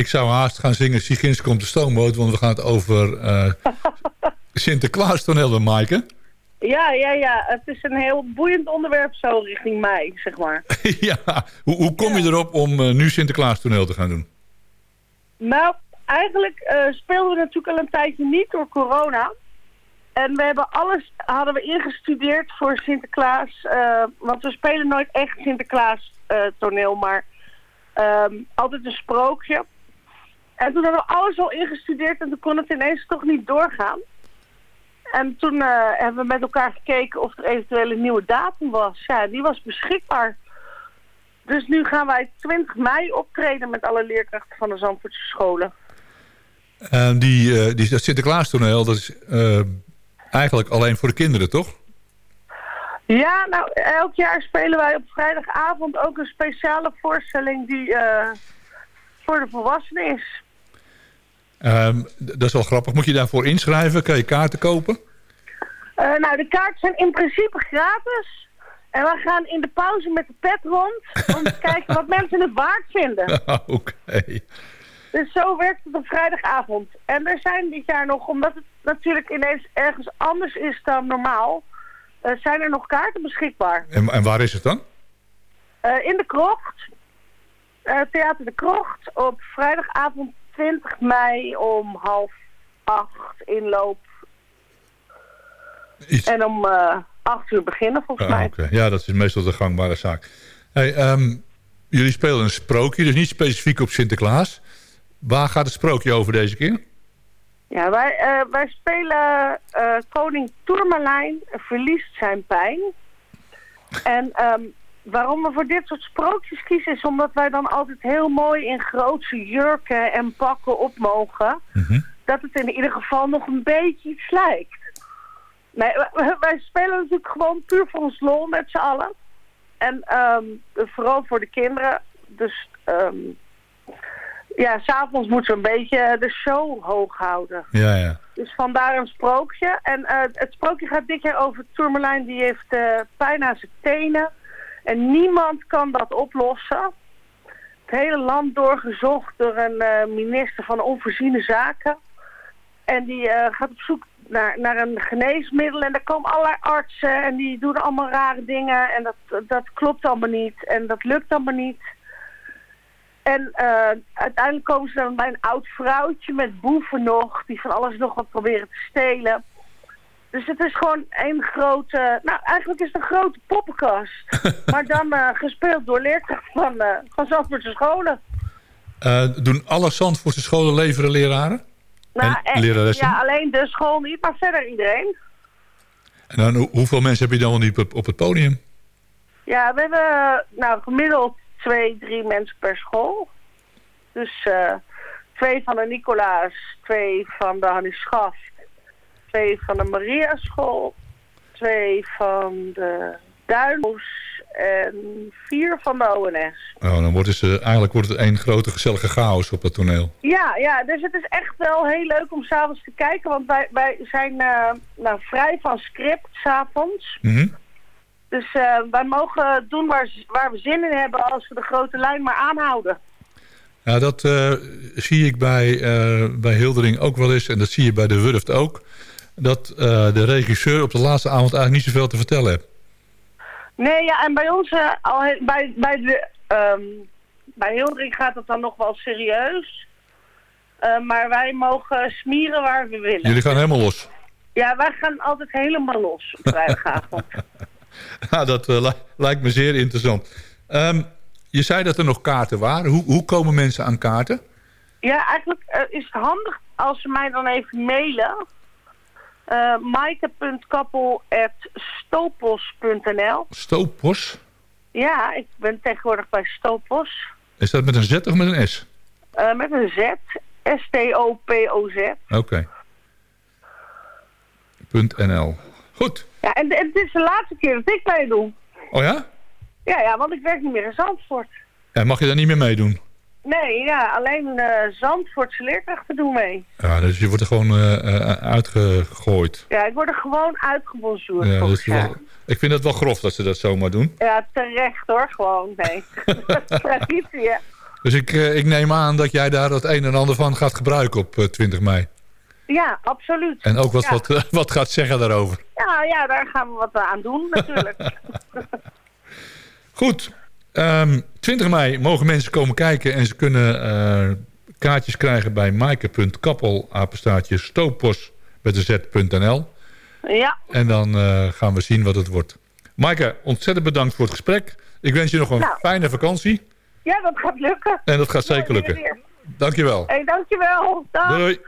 Ik zou haast gaan zingen Sigins komt de stoomboot, want we gaan het over uh, Sinterklaas toneel doen, Maaike. Ja, ja, ja. Het is een heel boeiend onderwerp zo richting mij, zeg maar. ja, hoe, hoe kom je erop om uh, nu Sinterklaas toneel te gaan doen? Nou, eigenlijk uh, speelden we natuurlijk al een tijdje niet door corona. En we hebben alles hadden we ingestudeerd voor Sinterklaas. Uh, want we spelen nooit echt Sinterklaas toneel, maar um, altijd een sprookje. En toen hebben we alles al ingestudeerd en toen kon het ineens toch niet doorgaan. En toen uh, hebben we met elkaar gekeken of er eventueel een nieuwe datum was. Ja, die was beschikbaar. Dus nu gaan wij 20 mei optreden met alle leerkrachten van de Zandvoortse scholen. En die, uh, die, dat Sinterklaas-toneel, dat is uh, eigenlijk alleen voor de kinderen, toch? Ja, nou, elk jaar spelen wij op vrijdagavond ook een speciale voorstelling die voor de volwassenen is. Um, dat is wel grappig. Moet je daarvoor inschrijven? Kan je kaarten kopen? Uh, nou, de kaarten zijn in principe gratis. En we gaan in de pauze met de pet rond om te kijken wat mensen het waard vinden. Oké. Okay. Dus zo werkt het op vrijdagavond. En er zijn dit jaar nog, omdat het natuurlijk ineens ergens anders is dan normaal, uh, zijn er nog kaarten beschikbaar. En, en waar is het dan? Uh, in de Krocht. Theater de Krocht op vrijdagavond 20 mei om half acht inloop. Iets... En om uh, acht uur beginnen volgens ah, mij. Okay. Ja, dat is meestal de gangbare zaak. Hey, um, jullie spelen een sprookje, dus niet specifiek op Sinterklaas. Waar gaat het sprookje over deze keer? Ja, wij, uh, wij spelen uh, koning Tourmalijn verliest zijn pijn. En um, waarom we voor dit soort sprookjes kiezen is omdat wij dan altijd heel mooi in grootse jurken en pakken op mogen. Mm -hmm. Dat het in ieder geval nog een beetje iets lijkt. Nee, wij spelen natuurlijk gewoon puur voor ons lol met z'n allen. En um, vooral voor de kinderen. Dus um, ja, s'avonds moeten we een beetje de show hoog houden. Ja, ja. Dus vandaar een sprookje. En uh, het sprookje gaat dit jaar over Tourmalijn. Die heeft uh, pijn aan zijn tenen. En niemand kan dat oplossen. Het hele land doorgezocht door een uh, minister van Onvoorziene Zaken. En die uh, gaat op zoek naar, naar een geneesmiddel. En daar komen allerlei artsen en die doen allemaal rare dingen. En dat, dat klopt allemaal niet. En dat lukt allemaal niet. En uh, uiteindelijk komen ze dan bij een oud vrouwtje met boeven nog. Die van alles nog wat proberen te stelen. Dus het is gewoon één grote... Nou, eigenlijk is het een grote poppenkast. maar dan uh, gespeeld door leerkrachten van, uh, van Zandvoortse scholen. Uh, doen alle Zandvoortse scholen leveren leraren? Nou, en leraressen? Ja, alleen de school niet, maar verder iedereen. En dan, hoeveel mensen heb je dan niet op, op het podium? Ja, we hebben nou, gemiddeld twee, drie mensen per school. Dus twee van de Nicolaas, twee van de Hannie Schaf twee van de Maria School, twee van de Duinhoes en vier van de ONS. Oh, dan wordt het, uh, eigenlijk wordt het één grote gezellige chaos op het toneel. Ja, ja, dus het is echt wel heel leuk om s'avonds te kijken, want wij, wij zijn uh, nou, vrij van script s'avonds. Mm -hmm. Dus uh, wij mogen doen waar, waar we zin in hebben als we de grote lijn maar aanhouden. Ja, dat zie ik bij, bij Hildering ook wel eens. En dat zie je bij de Wurft ook. Dat uh, de regisseur op de laatste avond eigenlijk niet zoveel te vertellen heeft. Nee, ja, en bij ons, al, bij, bij, de, um, bij gaat het dan nog wel serieus. maar wij mogen smieren waar we willen. Jullie gaan helemaal los? Ja, wij gaan altijd helemaal los op vrijdagavond. ja, dat lijkt me zeer interessant. Um, je zei dat er nog kaarten waren. Hoe, hoe komen mensen aan kaarten? Ja, eigenlijk is het handig als ze mij dan even mailen. Uh, maaike.kappel.stopos.nl Stopos? Ja, ik ben tegenwoordig bij Stopos. Is dat met een Z of met een S? Uh, met een Z. S-T-O-P-O-Z. Oké. Okay. .nl. Goed. Ja, en, en het is de laatste keer dat ik mee doe. Oh ja? Ja, ja, want ik werk niet meer in Zandvoort. En mag je daar niet meer meedoen? Nee, ja, alleen uh, Zandvoortse leerkrachten doen mee. Ja, dus je wordt er gewoon uh, uh, uitgegooid. Ja, ik word er gewoon uitgebonjourd. Ja, dat wel, ik vind het wel grof dat ze dat zomaar doen. Ja, terecht hoor, gewoon, nee. Traditie, hè. Dus ik, eh, ik neem aan dat jij daar het een en ander van gaat gebruiken op 20 mei. Ja, absoluut. En ook wat, wat, wat gaat zeggen daarover. Ja, ja, daar gaan we wat aan doen natuurlijk. Goed. Um, ehm, 20 mei mogen mensen komen kijken en ze kunnen uh, kaartjes krijgen bij maaike.kappel, apenstaatje stoopos met de z.nl. Ja. En dan uh, gaan we zien wat het wordt. Maaike, ontzettend bedankt voor het gesprek. Ik wens je nog een nou. fijne vakantie. Ja, dat gaat lukken. En dat gaat zeker lukken. Dankjewel. Hey, dankjewel. Dag. Doei.